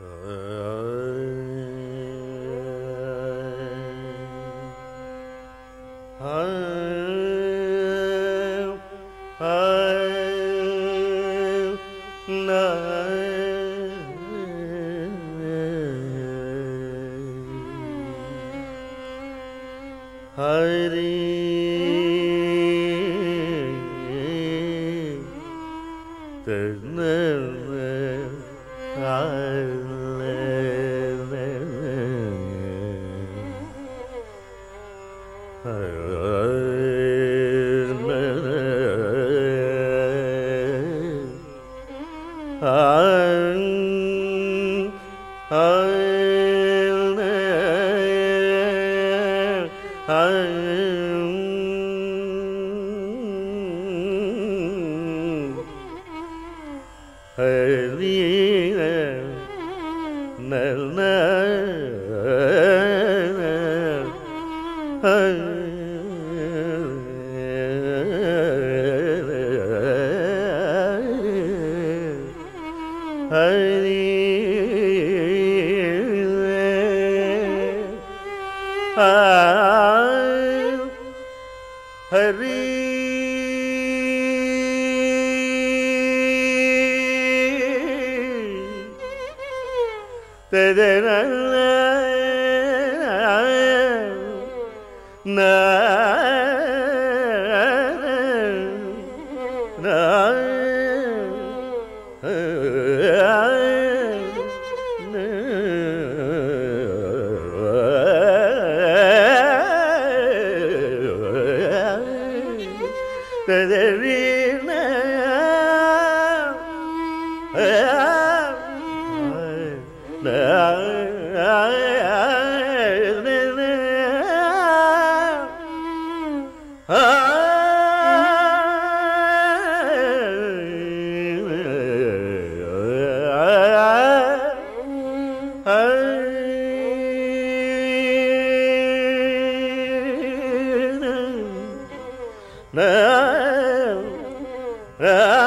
Uh, 哎。la la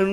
and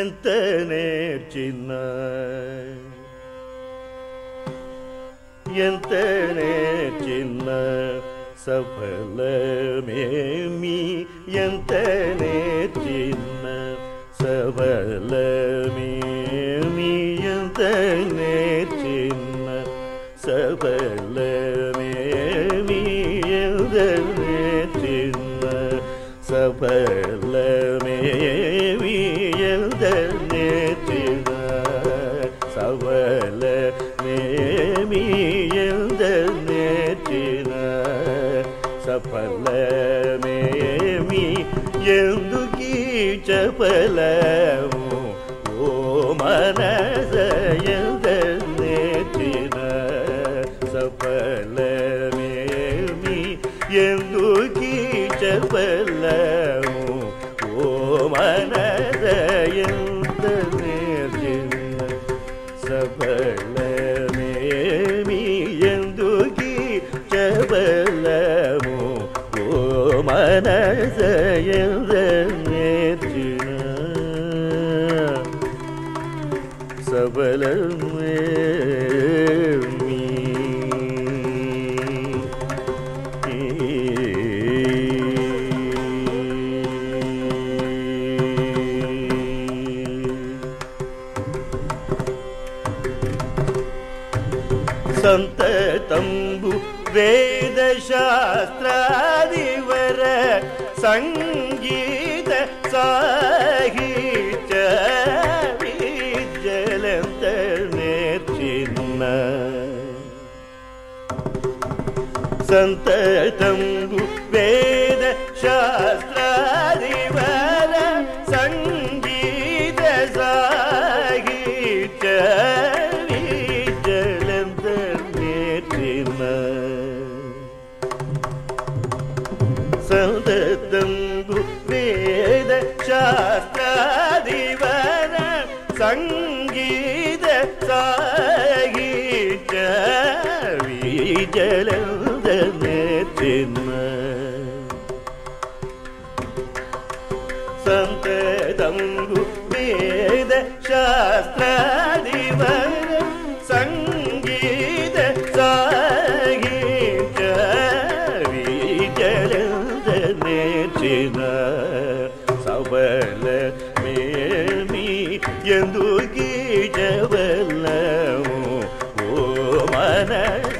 ಎಂತನೇ ಚಿನ್ನ ಎಂತನೇ ಚಿನ್ನ ಸಫಲ ಮೇಮಿ ಎಂತನೇ ಚಿನ್ನ ಸಫಲ ಮೇಮಿ ಎಂತನೇ ಚಿನ್ನ ಸಫಲ ಮೇಮಿ ಎಂತನೇ ಚಿನ್ನ ಸಫಲ ಮೇ न्दु किल ಶಾಸ್ತ್ರಾದಿವರ ಸಂಗೀತ ಸಾಹಿತ್ಯ ವಿಜ್ಜಲಂತ ನೇರ್ಚಿನ್ನ ಸಂತ ತಂಬು സംഗീത സാഹിത്യ വിജലന്ത നേത്തിന സന്തതം ശാസ്ത്ര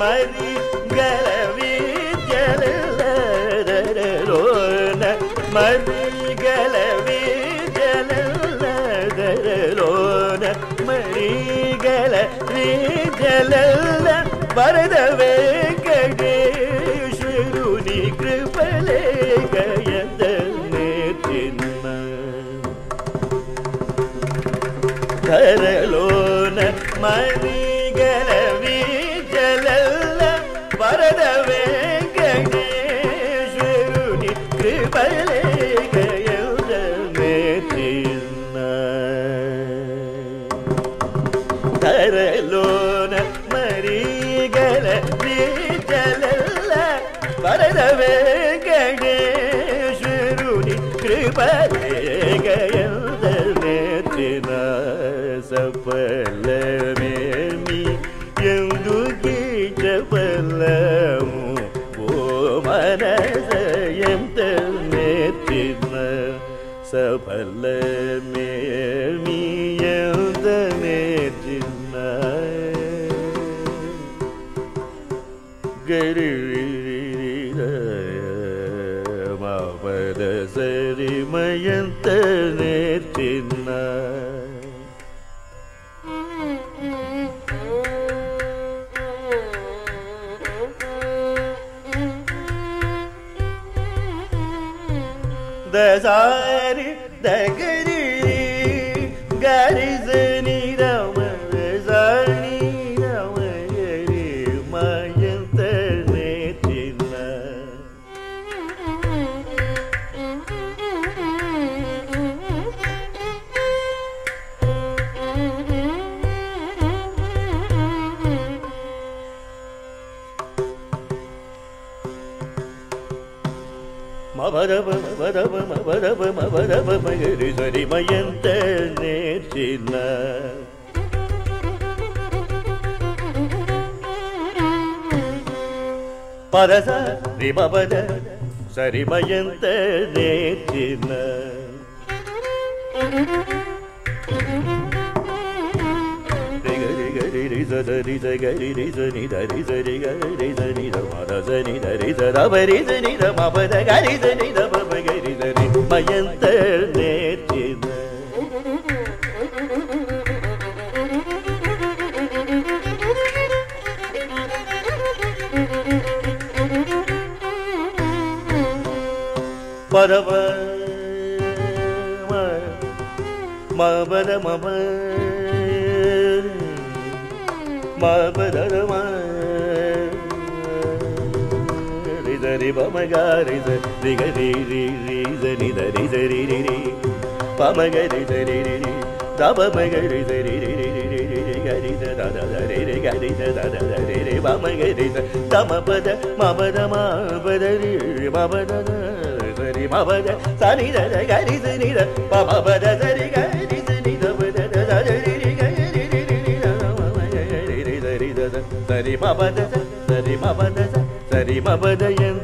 मरी செல்லவே பலமே நீயந்த நேற்றின்ன மாபத சரிமயந்த நேற்றின் ಮರಸ ರಿಮಬದ ಸರಿಮಯಂತ ನೇತಿನ ರಿ ಗರಿ ರಿ ನಿ ಧರಿ ಸರಿ ಗರಿ ಧನಿ ಮರ ಸನಿ ಧರಿ ಸರ ಬರಿ ಸನಿ ರ ಮಬದ ಗರಿ ಸನಿ ರ ಮಬ ಗರಿ ಸರಿ ಮಯಂತ ನೇತಿನ மரப மபர மப மபர ரிதரி பமகாரித ரிகரி ரிதரி தரி ரி பமகரி தரி ரி தபமகரி தரி ரி గరిద దదరే రే గరిద దదరే రే మమ గరిద తమ పద మమ పద మా పద రే మమ పద ri ma ba da sa ni da da ga ri sa ni da ba ma ba da sa ri ga ri sa ni da ba da da da da ri ri ga ri ri ma ri da ma ma ya ya ri ri da ri da da sa ri ma ba da sa ri ma ba da sa ri ma ba da yan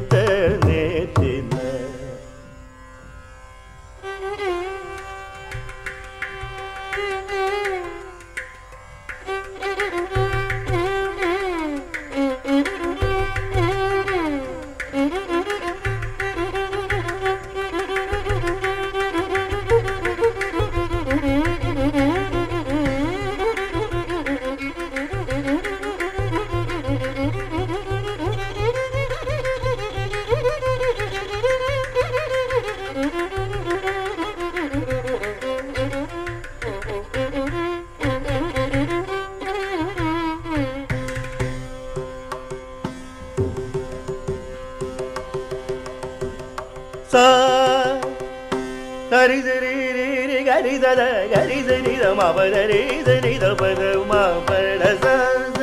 சரி சரி ரீரி கரி சத கரி சரி தம பத ரீ சரி தபத மா பட சத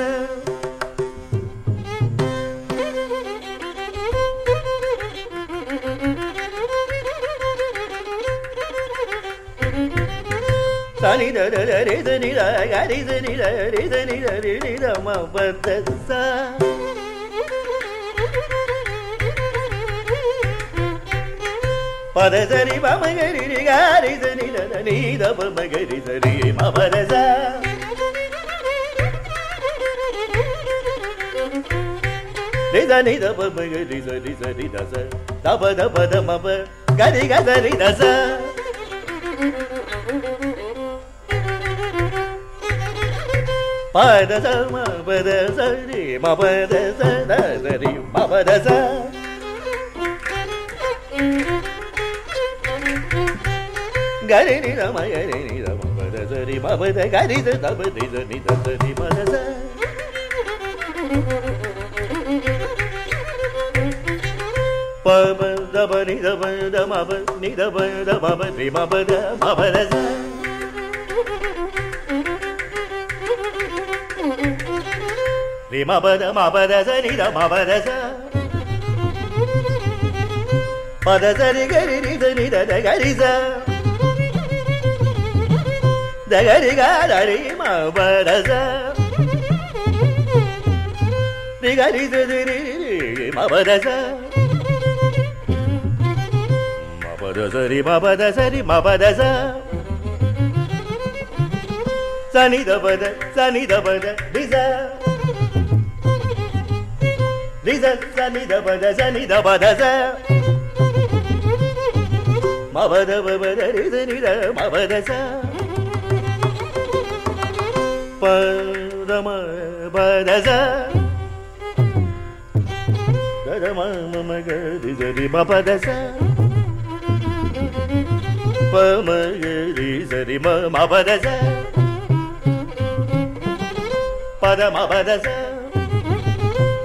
சனி தர ரே சனி ர கரி சனி ர ரே சனி ர ரீ தம பத சா பதசரி மமகரி காரி சனி தனி தப மகரி சரி மமரச ரிதனி தப மகரி சரி சரி தச தப தப தமப கரி கதரி தச பதச மபதசரி மபதச Dasheri மபதச gari ni da ma gari ni da ma ba da da ri ma ba da gari da da ba da da ni da da ri ma da da pa ba da ba ni da ba da ma ba ni da ba da ma ba ri ma ba da ma ba da da ma ba da ma ba da ni da ma ba da da da da ri ga ri da ni da da ga da దగరిగా దరి మబరస దిగరి దిరి మబరస మబదసరి మబదసరి మబదస సని దబద సని దబద రిజ రిజ సని దబద సని దబద మబద బబద రిజ నిద మబదస పరమ బరజ గరమ మమ గరి జరి మపదస పమ గరి జరి మపదస పరమ బదస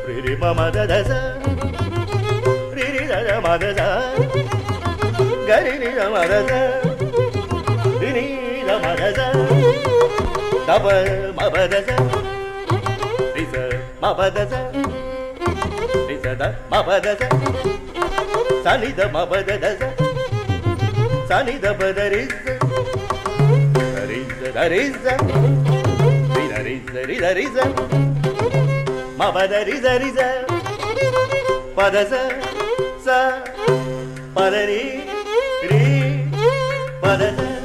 రిరి మమ దదస రిరి దద మదస గరి రి మదస రిరి ద మదస دبر ما بدزا ريزا ما بدزا ريزا دا ما بدزا ساني دا ما بدزا ساني دا بدريزا ريزا دا ريزا ريزا ريزا ريزا ريزا ما بدا ريزا ريزا بدزا سا بدري ري بدزا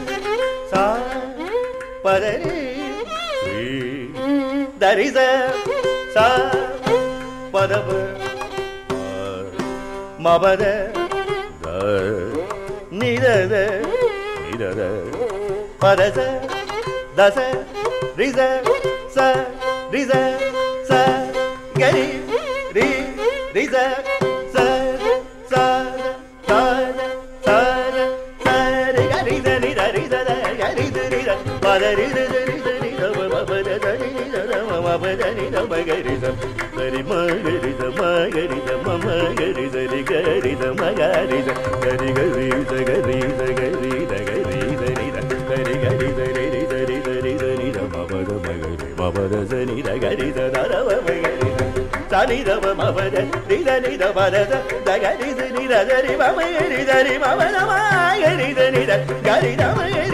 سا بدري சரிச பதப மபர நிரத நிரத பரச தச ரிச ச ரிச ச கரி ரி ரிச ச ச பதரித ba da ni da ba ga ri da da ri ma ga ri da ma ga ri da ma ma ga ri da ri ga ri da ma ga ri da da ri ga ri da ga ri da ga ri da ga ri da ri da da ri ga ri da ri da ri da ri da ri da ba ba da ba ga ri ba ba da da ni da ga ri da da da ba ba ga ri da da ni da ba ma ba da ni da ni da ba da da da ga ri da ni da da ri ba ma ga ri da ri ma ma da ma ga ri da ni da ga ri da ma ga ri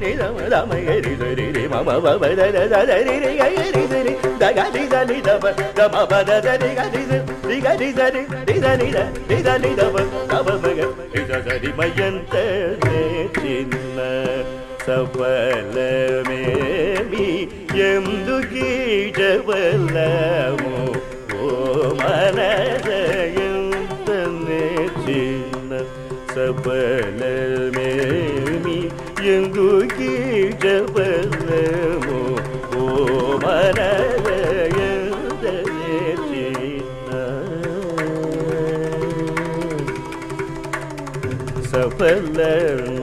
ri da ma da ma ga ri da ri ri ma ma ba ba da da da da ri ri ga ga ri da ri da ga ri da ni da ba da ma ba da da ri ga ri da ri ga ri da ri ri da ni da ri da ni da ba da ba ma ga ri da da ri ma yanta ne ಚಿನ್ನ ಸಫಲ ಮೇಮಿ ಎಂದು ಗೀಜವಲ್ಲಮು ಓ ಮನದಯ ಸಬಲಮೇಮಿ ಎಂದು ಕೀಟಬಲಮೋ ಓ ಮನದಯಂದನೇತಿ ಸಫಲ